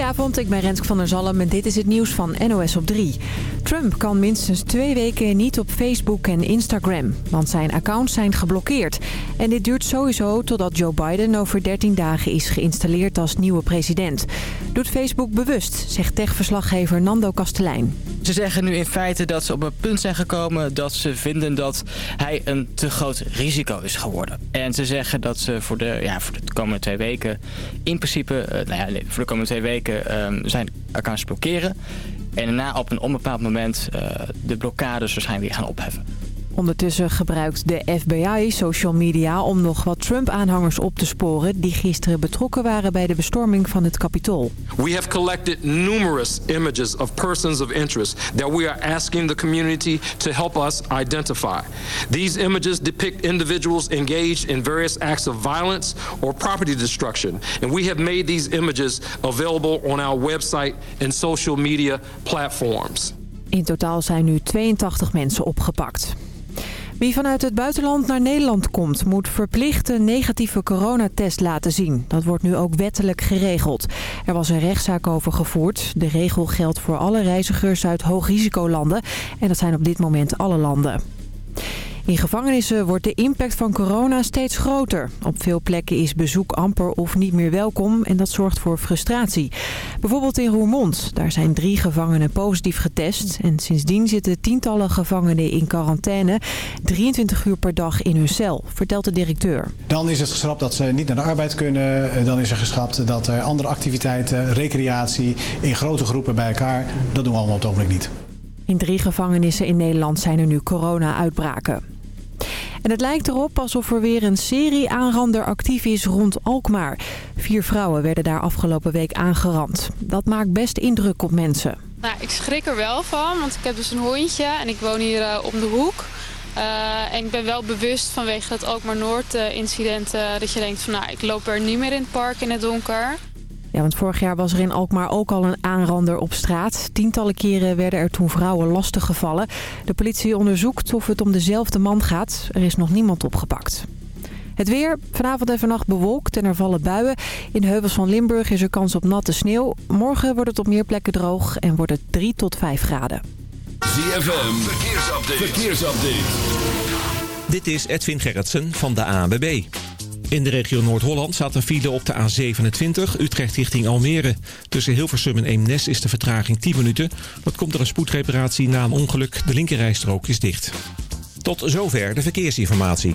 Goedenavond, ik ben Renske van der Zalm en dit is het nieuws van NOS op 3. Trump kan minstens twee weken niet op Facebook en Instagram, want zijn accounts zijn geblokkeerd. En dit duurt sowieso totdat Joe Biden over 13 dagen is geïnstalleerd als nieuwe president. Doet Facebook bewust, zegt techverslaggever Nando Kastelein. Ze zeggen nu in feite dat ze op een punt zijn gekomen dat ze vinden dat hij een te groot risico is geworden. En ze zeggen dat ze voor de, ja, voor de komende twee weken in principe, uh, nou ja, voor de komende twee weken um, zijn accounts blokkeren. En daarna op een onbepaald moment uh, de blokkades waarschijnlijk weer gaan opheffen. Ondertussen gebruikt de FBI social media om nog wat Trump-aanhangers op te sporen... die gisteren betrokken waren bij de bestorming van het Capitool. We have collected numerous images of persons of interest... that we are asking the community to help us identify. These images depict individuals engaged in various acts of violence or property destruction. And we have made these images available on our website and social media platforms. In totaal zijn nu 82 mensen opgepakt. Wie vanuit het buitenland naar Nederland komt, moet verplicht een negatieve coronatest laten zien. Dat wordt nu ook wettelijk geregeld. Er was een rechtszaak over gevoerd. De regel geldt voor alle reizigers uit hoogrisicolanden. En dat zijn op dit moment alle landen. In gevangenissen wordt de impact van corona steeds groter. Op veel plekken is bezoek amper of niet meer welkom en dat zorgt voor frustratie. Bijvoorbeeld in Roermond. Daar zijn drie gevangenen positief getest. En sindsdien zitten tientallen gevangenen in quarantaine. 23 uur per dag in hun cel, vertelt de directeur. Dan is het geschrapt dat ze niet naar de arbeid kunnen. Dan is er geschrapt dat er andere activiteiten, recreatie in grote groepen bij elkaar. Dat doen we allemaal op het ogenblik niet. In drie gevangenissen in Nederland zijn er nu corona-uitbraken. En het lijkt erop alsof er weer een serie aanrander actief is rond Alkmaar. Vier vrouwen werden daar afgelopen week aangerand. Dat maakt best indruk op mensen. Nou, ik schrik er wel van, want ik heb dus een hondje en ik woon hier uh, om de hoek. Uh, en ik ben wel bewust vanwege het Alkmaar Noord uh, incident dat je denkt van nou, ik loop er niet meer in het park in het donker. Ja, want vorig jaar was er in Alkmaar ook al een aanrander op straat. Tientallen keren werden er toen vrouwen lastiggevallen. De politie onderzoekt of het om dezelfde man gaat. Er is nog niemand opgepakt. Het weer, vanavond en vannacht bewolkt en er vallen buien. In de heuvels van Limburg is er kans op natte sneeuw. Morgen wordt het op meer plekken droog en wordt het 3 tot 5 graden. ZFM, verkeersupdate. verkeersupdate. Dit is Edwin Gerritsen van de ANWB. In de regio Noord-Holland staat een file op de A27, Utrecht richting Almere. Tussen Hilversum en Eemnes is de vertraging 10 minuten. Dat komt door een spoedreparatie na een ongeluk. De linkerrijstrook is dicht. Tot zover de verkeersinformatie.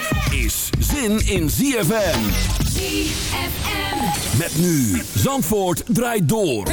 zin in ZFM. ZFM. Met nu Zandvoort draait door.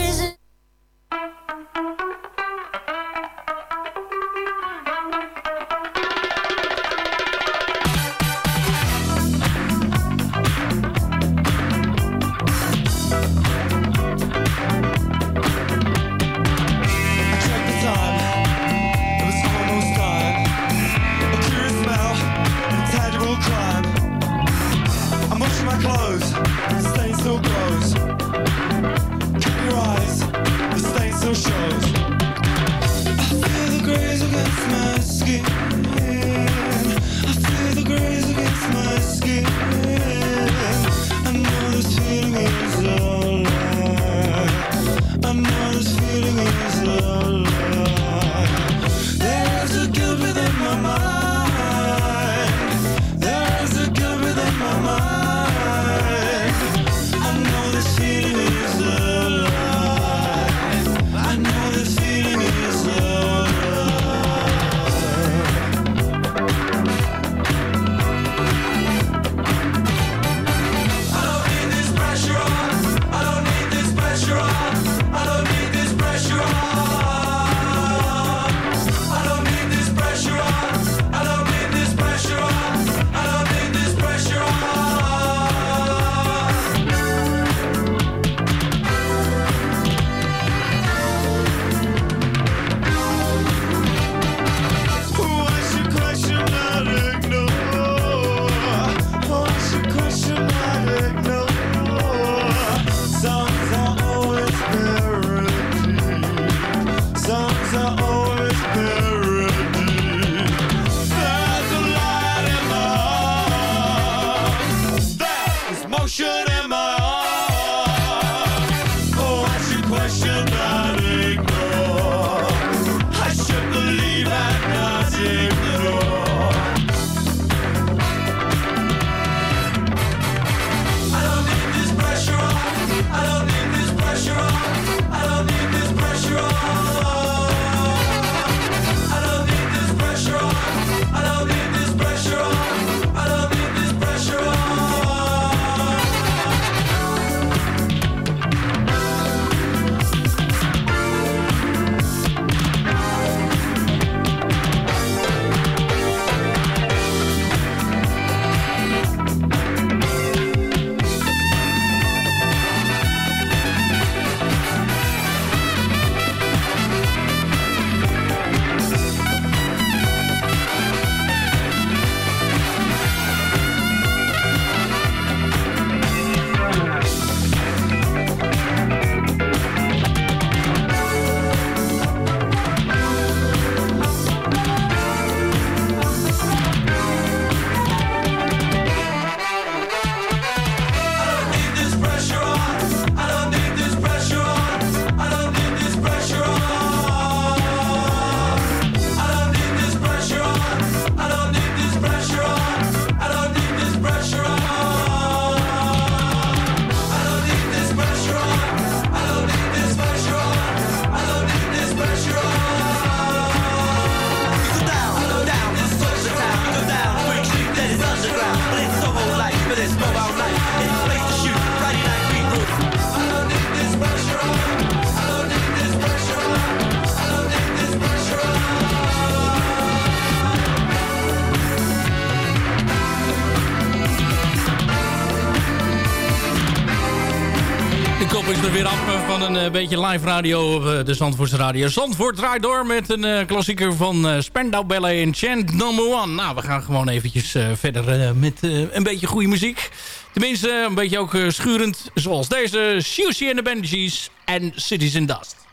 Een eh, beetje live radio op eh, de Zandvoortse radio. Zandvoort draait door met een eh, klassieker van uh, Spandau Ballet en Chant Number One. Nou, we gaan gewoon eventjes verder met een beetje goede muziek. Tenminste, een beetje ook schurend, zoals deze. Susie and the Benji's en Cities in Dust.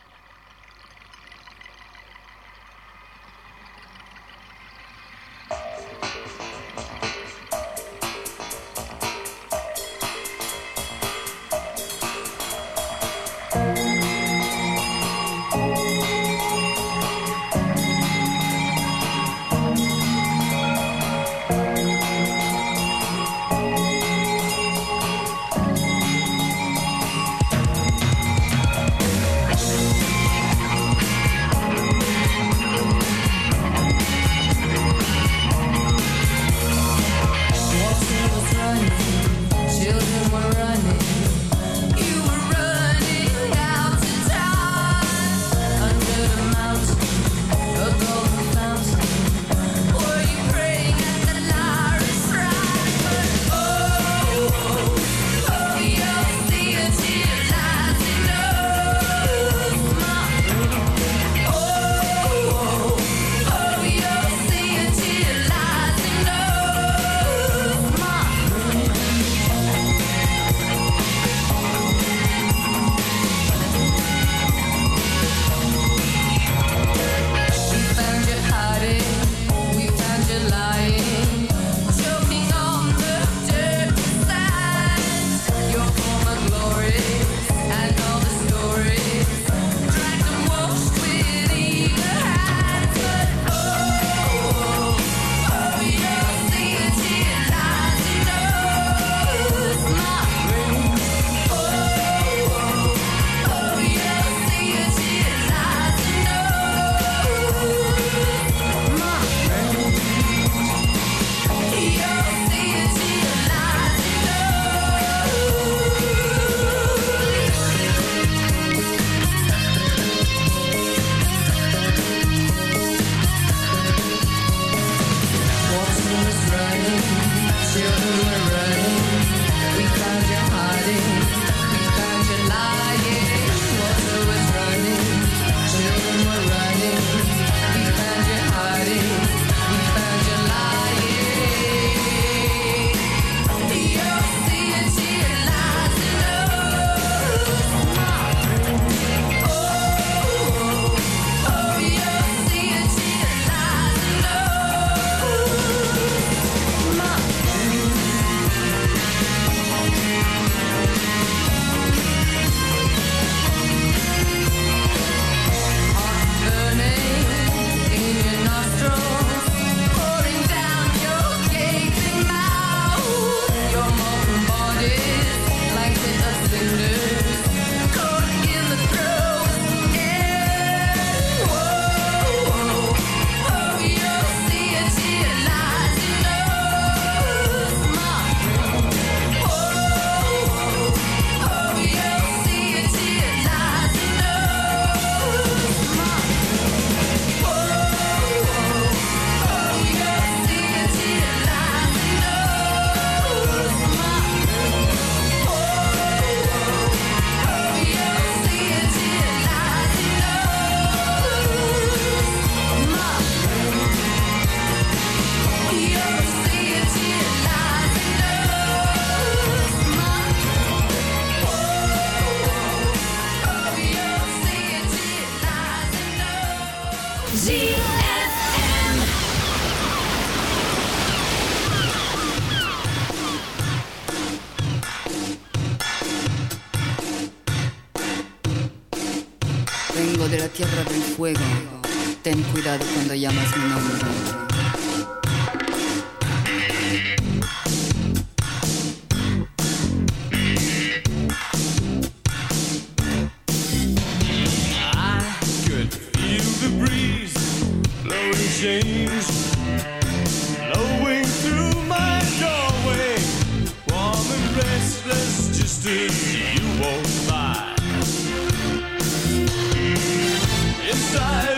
the breeze, blowing chains, blowing through my doorway, warm and restless, just as you walk by. Inside.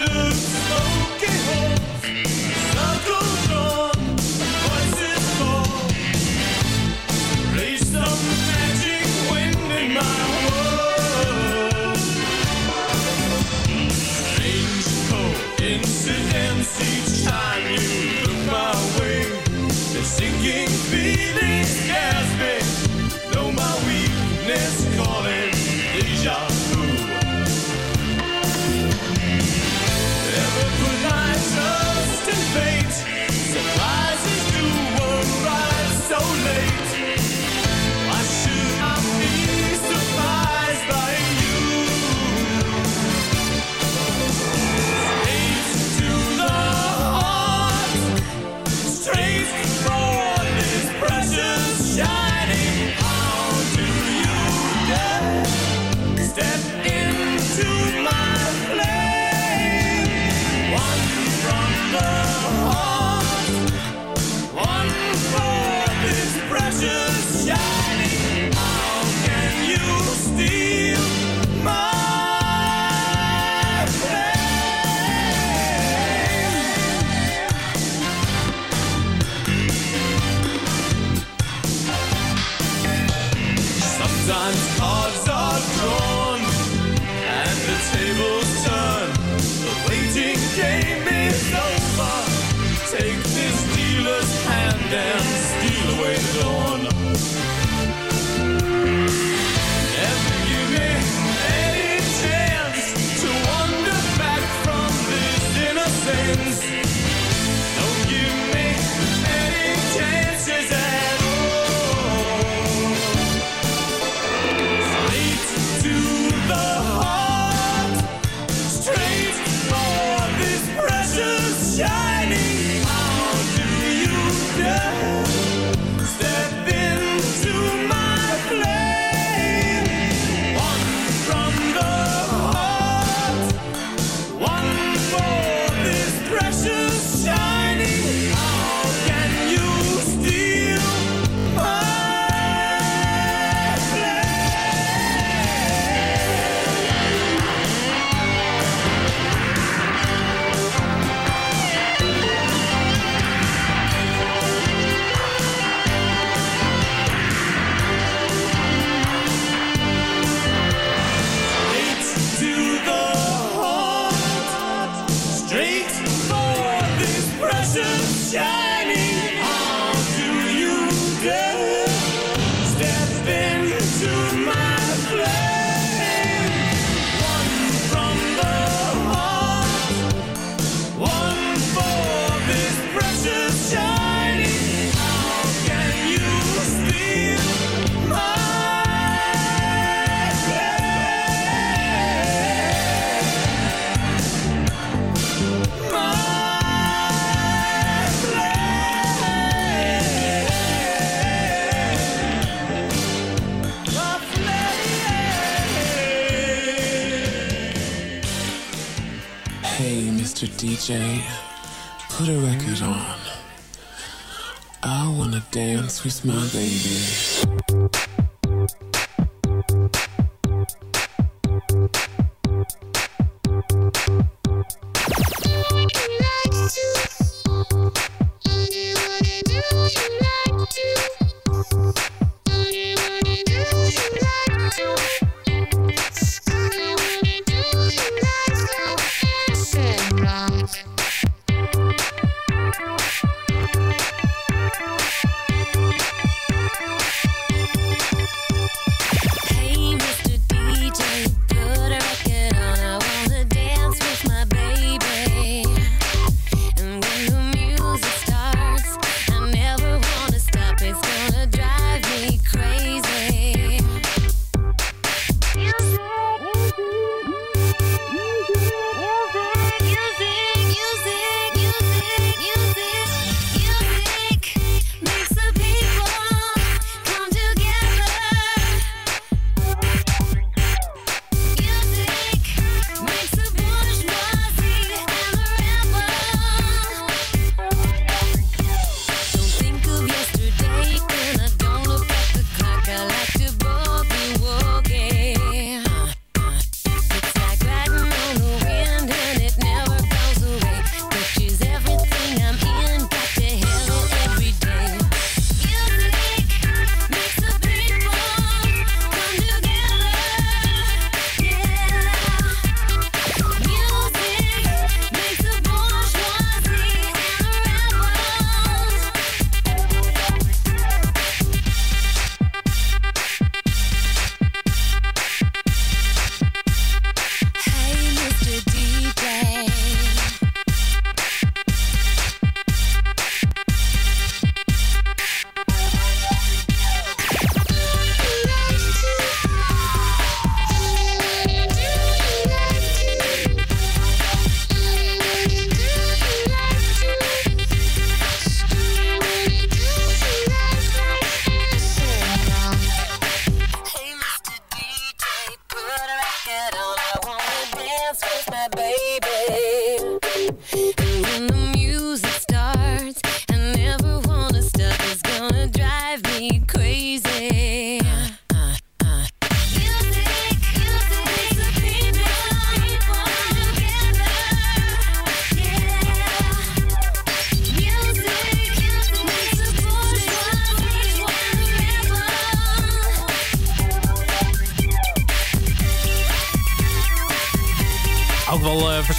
Hey, Mr. DJ, put a record on. I wanna dance with my baby.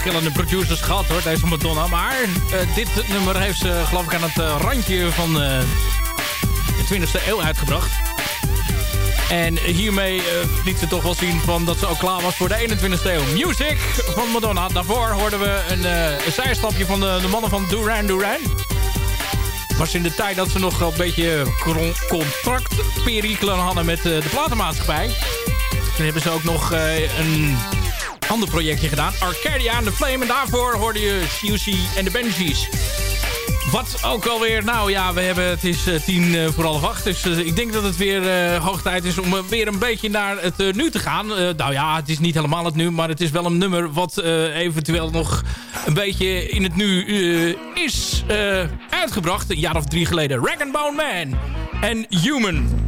Verschillende producers gehad hoor, deze Madonna. Maar uh, dit nummer heeft ze geloof ik aan het uh, randje van de 20e eeuw uitgebracht. En hiermee liet ze toch wel zien van dat ze ook klaar was voor de 21e eeuw. Music van Madonna. Daarvoor hoorden we een, een zijstapje van de, de, mannen van Duran Duran. Was in de tijd dat ze nog een beetje contractperikelen hadden met de platenmaatschappij. Toen hebben ze ook nog een ander projectje gedaan. Arcadia and the Flame. En daarvoor hoorde je Siouxsie en de Benji's. Wat ook alweer, nou ja, we hebben, het is uh, tien uh, voor half acht. Dus uh, ik denk dat het weer hoog tijd is om weer een beetje naar het nu te gaan. nou ja, het is niet helemaal het nu, maar het is wel een nummer wat eventueel nog een beetje in het nu is uitgebracht. Een jaar of drie geleden. Rag Bone Man en Human.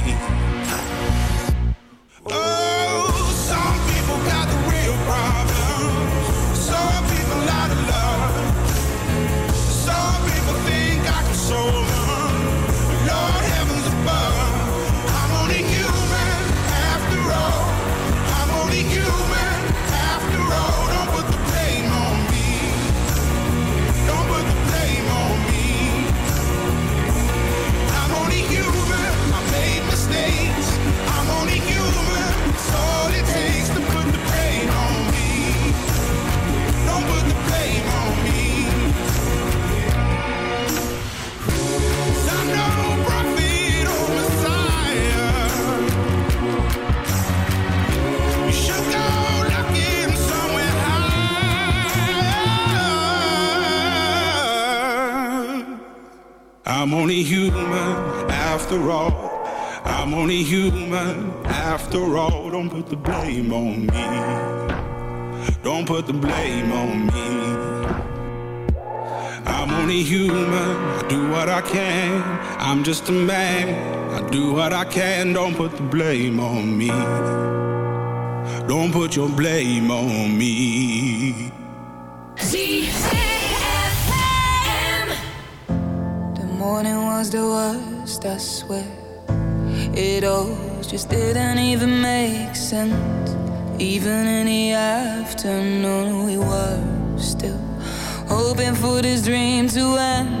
I'm just a man. I do what I can. Don't put the blame on me. Don't put your blame on me. ZFM. The morning was the worst, I swear. It all just didn't even make sense. Even in the afternoon, we were still hoping for this dream to end.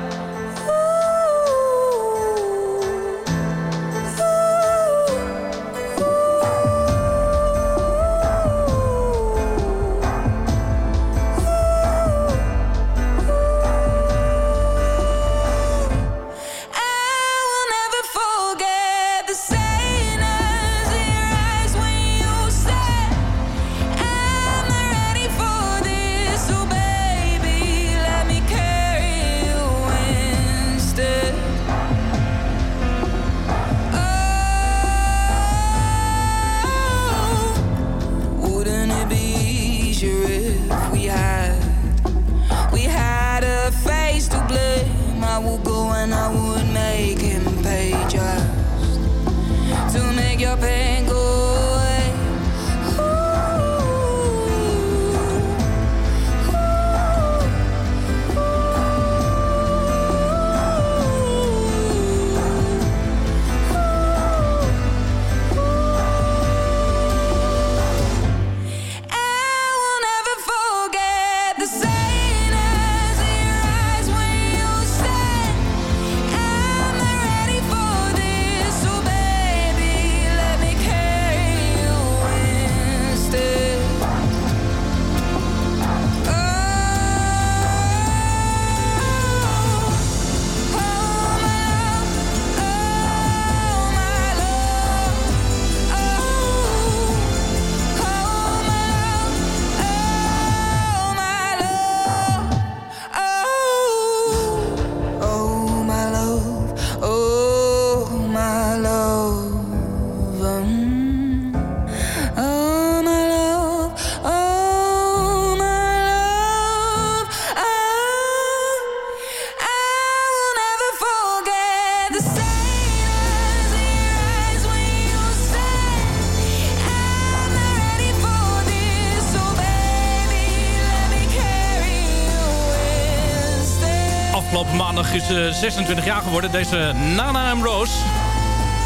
26 jaar geworden. Deze Nana M. Roos.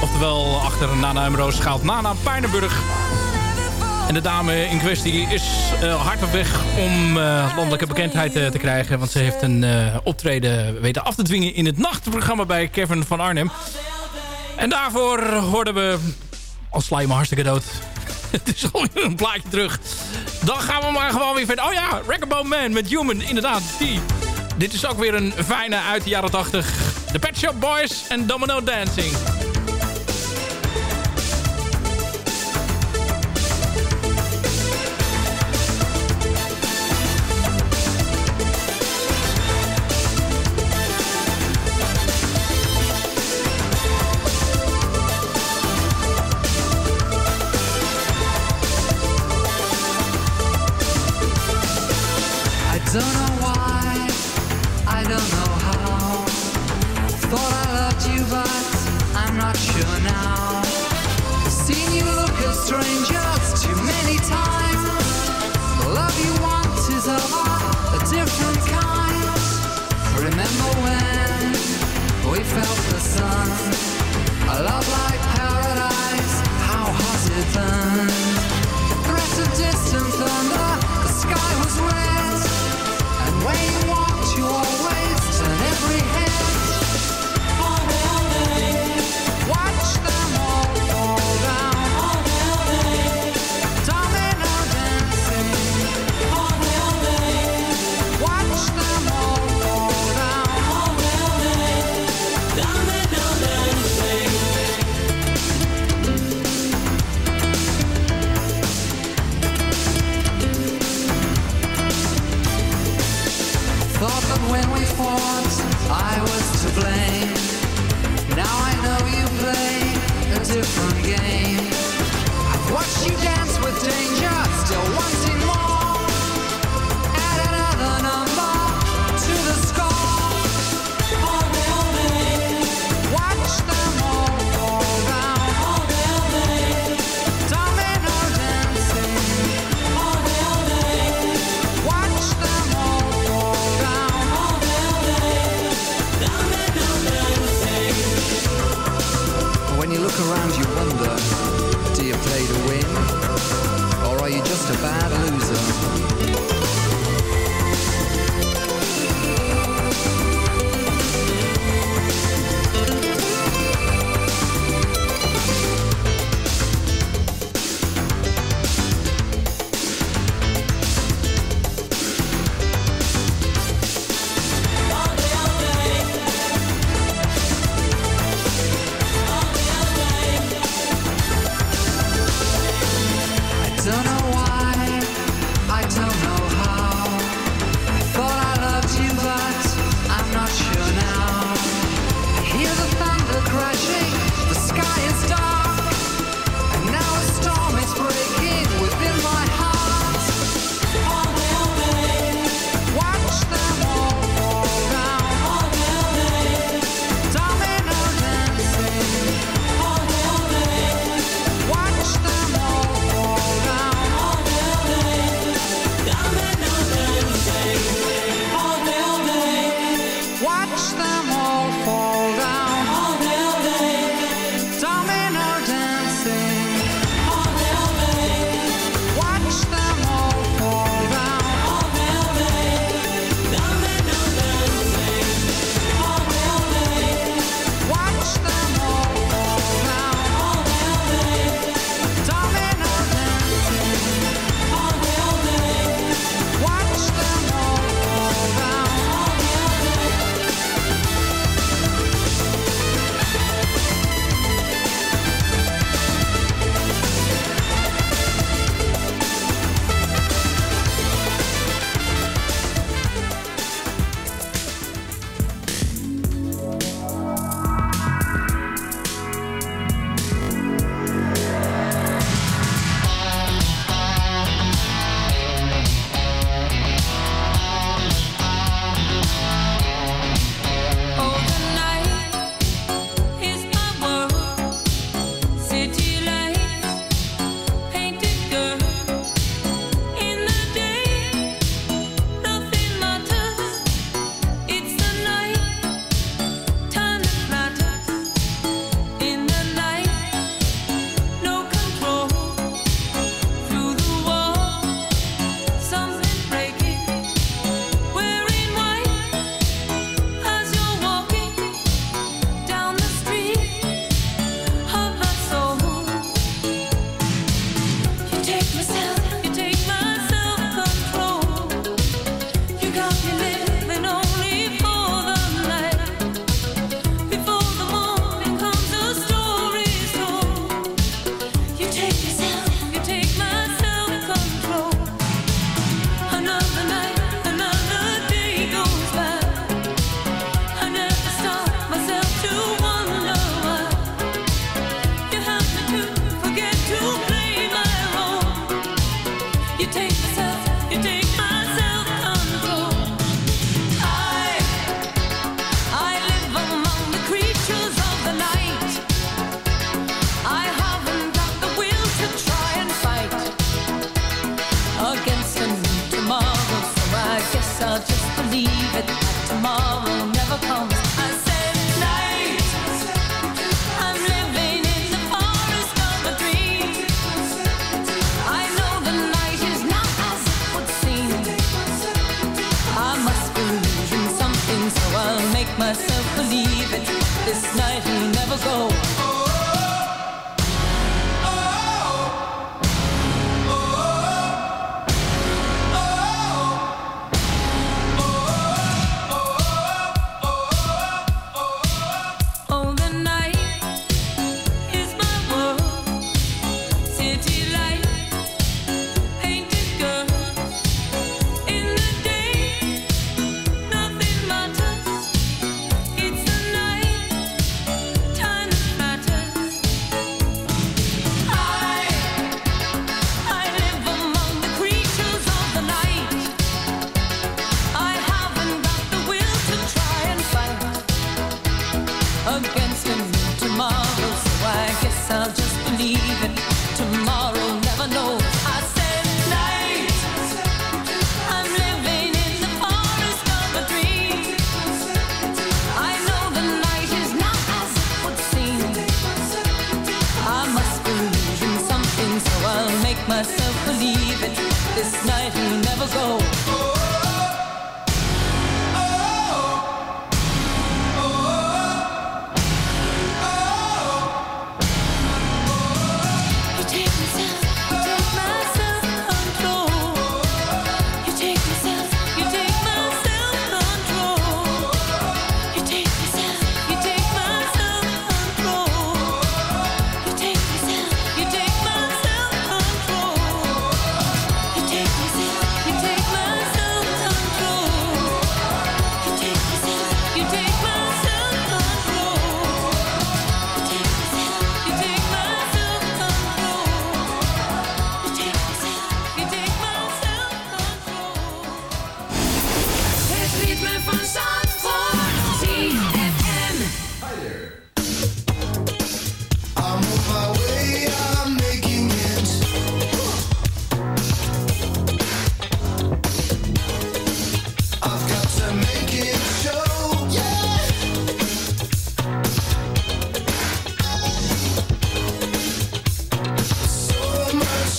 Oftewel, achter Nana M. Roos schuilt Nana Pijnenburg. En de dame in kwestie is uh, hard op weg om uh, landelijke bekendheid te krijgen. Want ze heeft een optreden weten af te dwingen in het nachtprogramma bij Kevin van Arnhem. En daarvoor hoorden we... Als sla je hartstikke dood. het is gewoon een plaatje terug. Dan gaan we maar gewoon weer verder. Oh ja, Rackabone Man met Human. Inderdaad, die. Dit is ook weer een fijne uit de jaren 80. The Pet Shop Boys en Domino Dancing.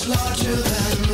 Larger than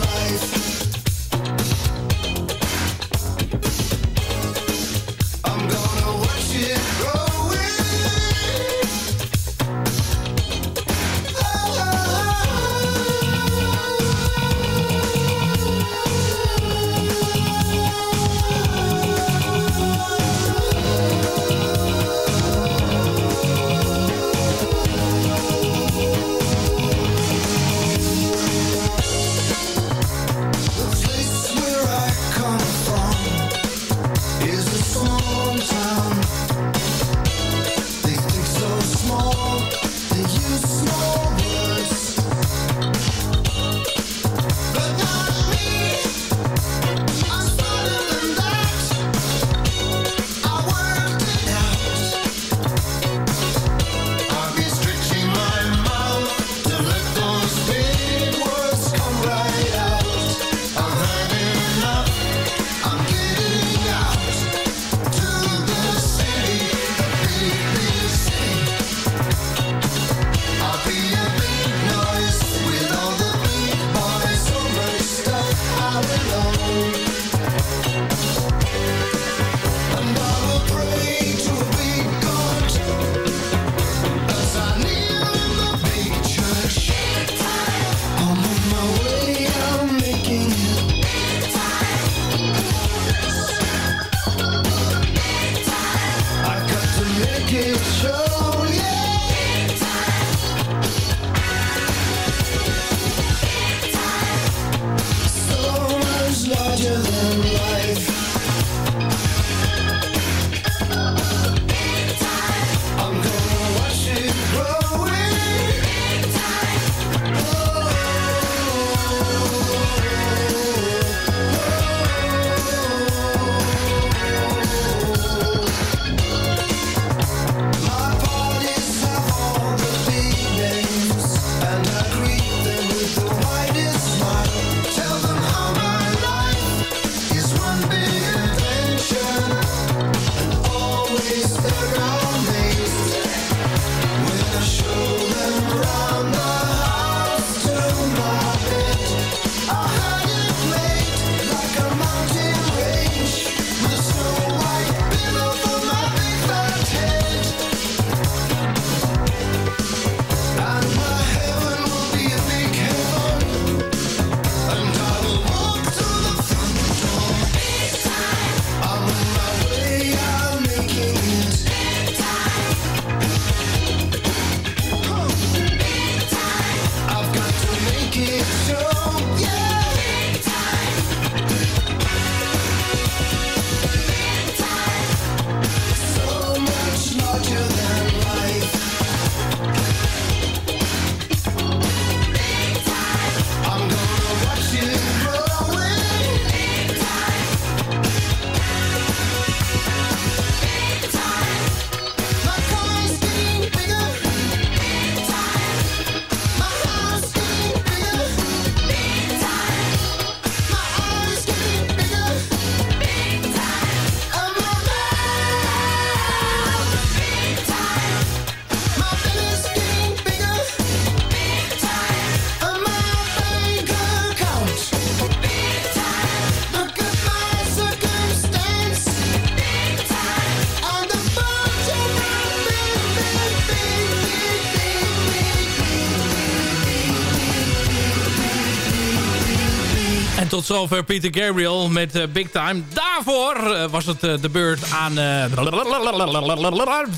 tot zover Peter Gabriel met uh, Big Time. Daarvoor uh, was het uh, de beurt aan...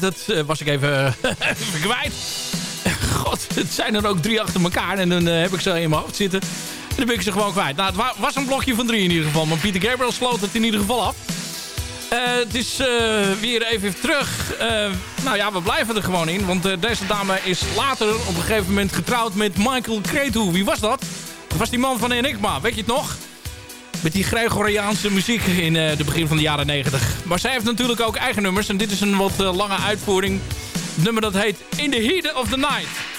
dat was ik even, even kwijt. God, het zijn er ook drie achter elkaar. En dan heb ik ze in mijn hoofd zitten. En dan ben ik ze gewoon kwijt. Nou, het was een blokje van drie in ieder geval. Maar Peter Gabriel sloot het in ieder geval af. het is weer even terug. nou ja, we blijven er gewoon in. Want deze dame is later op een gegeven moment getrouwd met Michael Cretu. Wie was dat? Dat was die man van Enigma, weet je het nog? Met die Gregoriaanse muziek in uh, de begin van de jaren 90. Maar zij heeft natuurlijk ook eigen nummers. En dit is een wat uh, lange uitvoering. Het nummer dat heet In the Heat of the Night.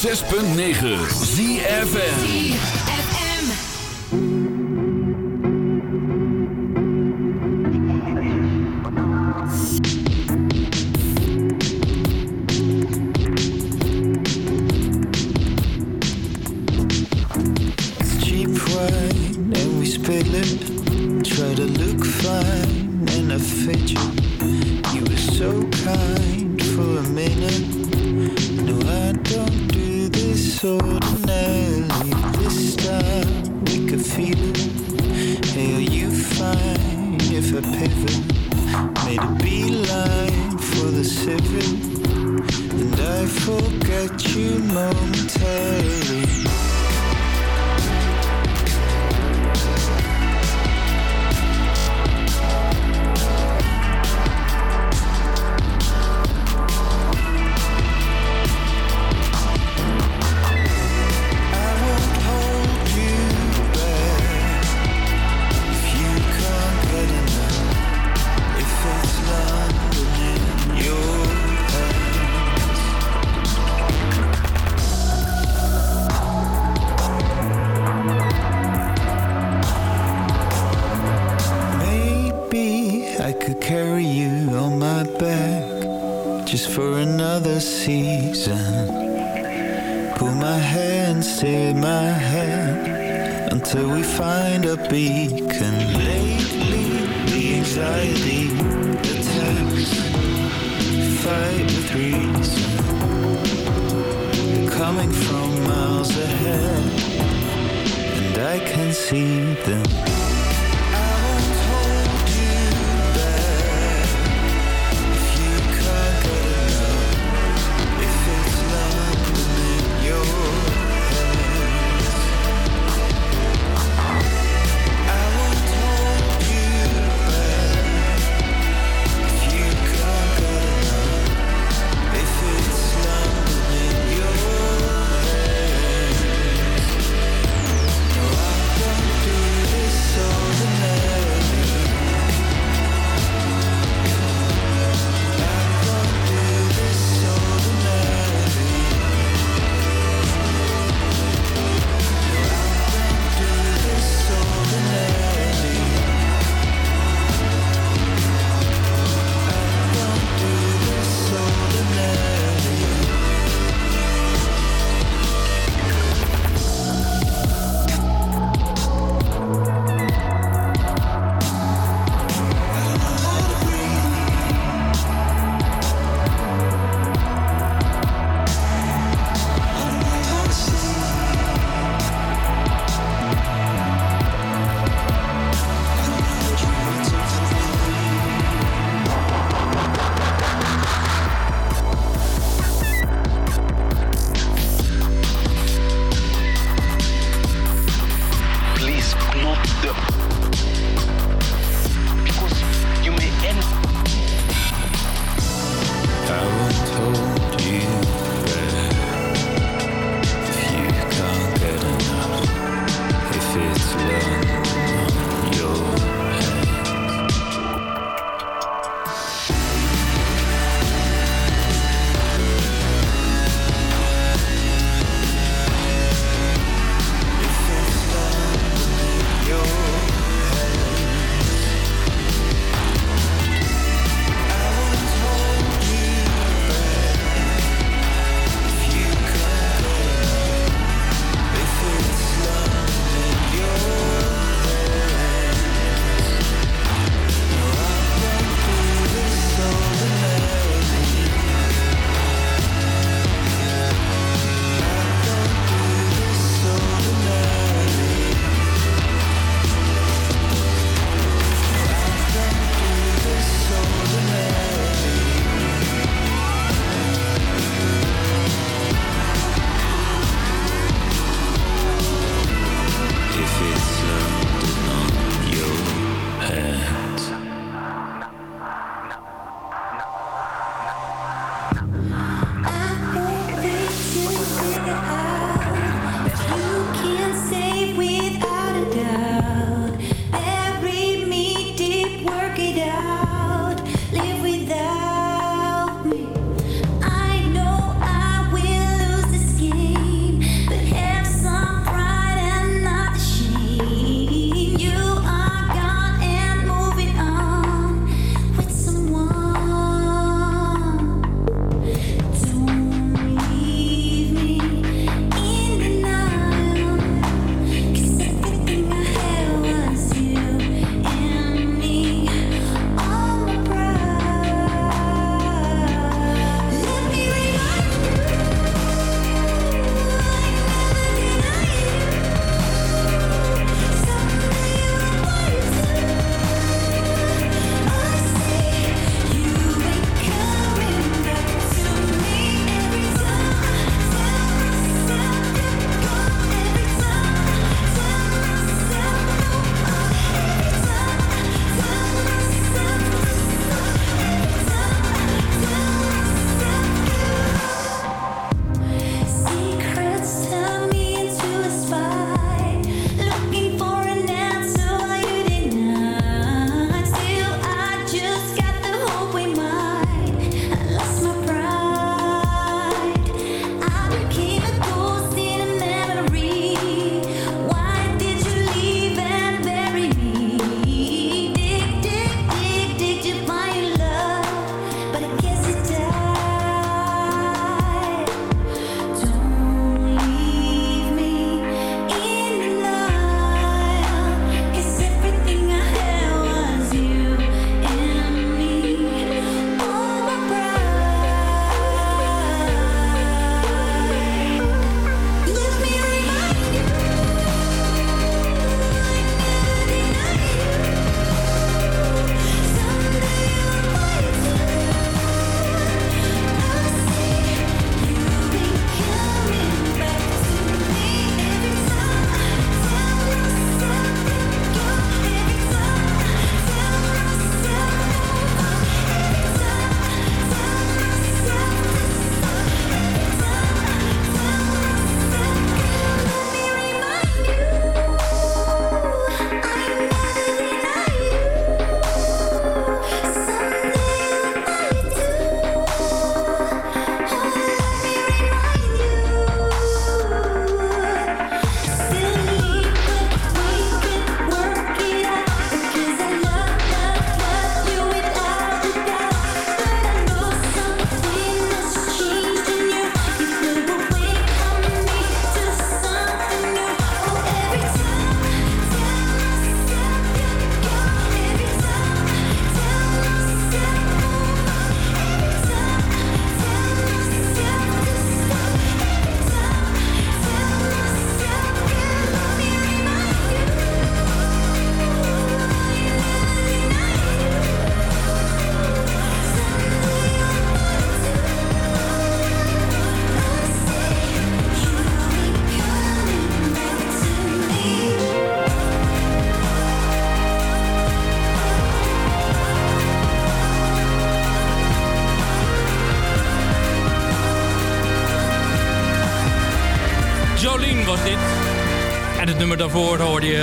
106.9 ZFN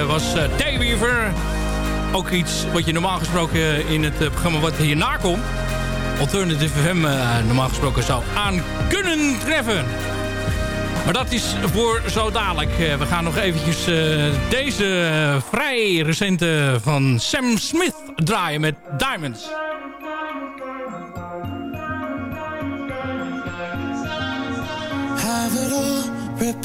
was Dayweaver. Ook iets wat je normaal gesproken in het programma wat hierna komt... Alternative FM normaal gesproken zou aan kunnen treffen. Maar dat is voor zo dadelijk. we gaan nog eventjes deze vrij recente van Sam Smith draaien met Diamonds.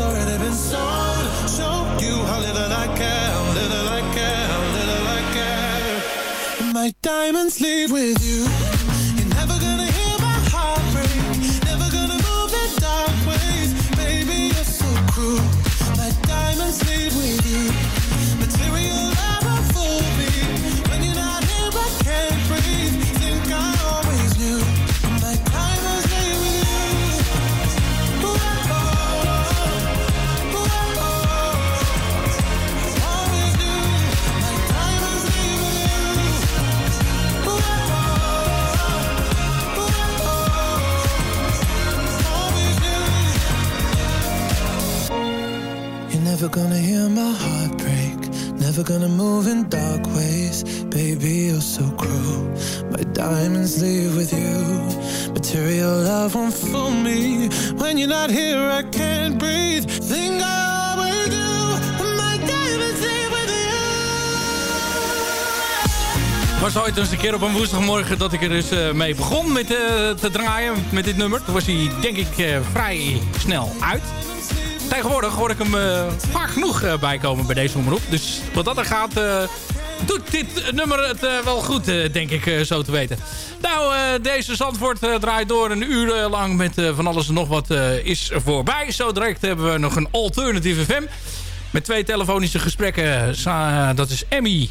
Already been sold. Show you how little I care, little I care, little I care. My diamonds leave with you. Gonna hear my heart break. Never gonna move in dark ways. Baby, you're so cruel. My diamonds leave with you. Material love won't fool me. When you're not here, I can't breathe. Think I always do. My diamonds leave with was ooit eens een keer op een woensdagmorgen dat ik er dus eh, mee begon met, eh, te draaien met dit nummer. Toen was hij denk ik eh, vrij snel uit. Tegenwoordig hoor ik hem eh, vaak genoeg eh, bijkomen bij deze omroep. Dus wat dat er gaat, eh, doet dit nummer het wel goed, denk ik, zo te weten. Nou, deze Zandvoort draait door een uur lang met van alles en nog wat is voorbij. Zo direct hebben we nog een alternatieve FM. Met twee telefonische gesprekken. Dat is Emmy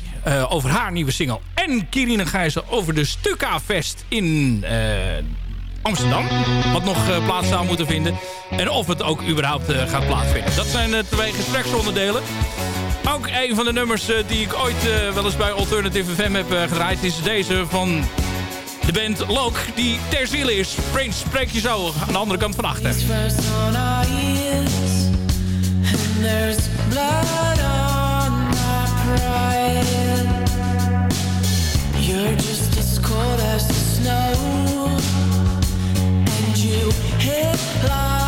over haar nieuwe single. En Kirine Gijzen over de Stuka Fest in Amsterdam. Wat nog eh, plaats zou moeten vinden. En of het ook überhaupt eh, gaat plaatsvinden. Dat zijn de twee gespreksonderdelen. Ook een van de nummers die ik ooit wel eens bij Alternative FM heb gedraaid... is deze van de band Lok, die ter ziele is. Prince, spreek je zo aan de andere kant van achter. You're just as cold as snow hip.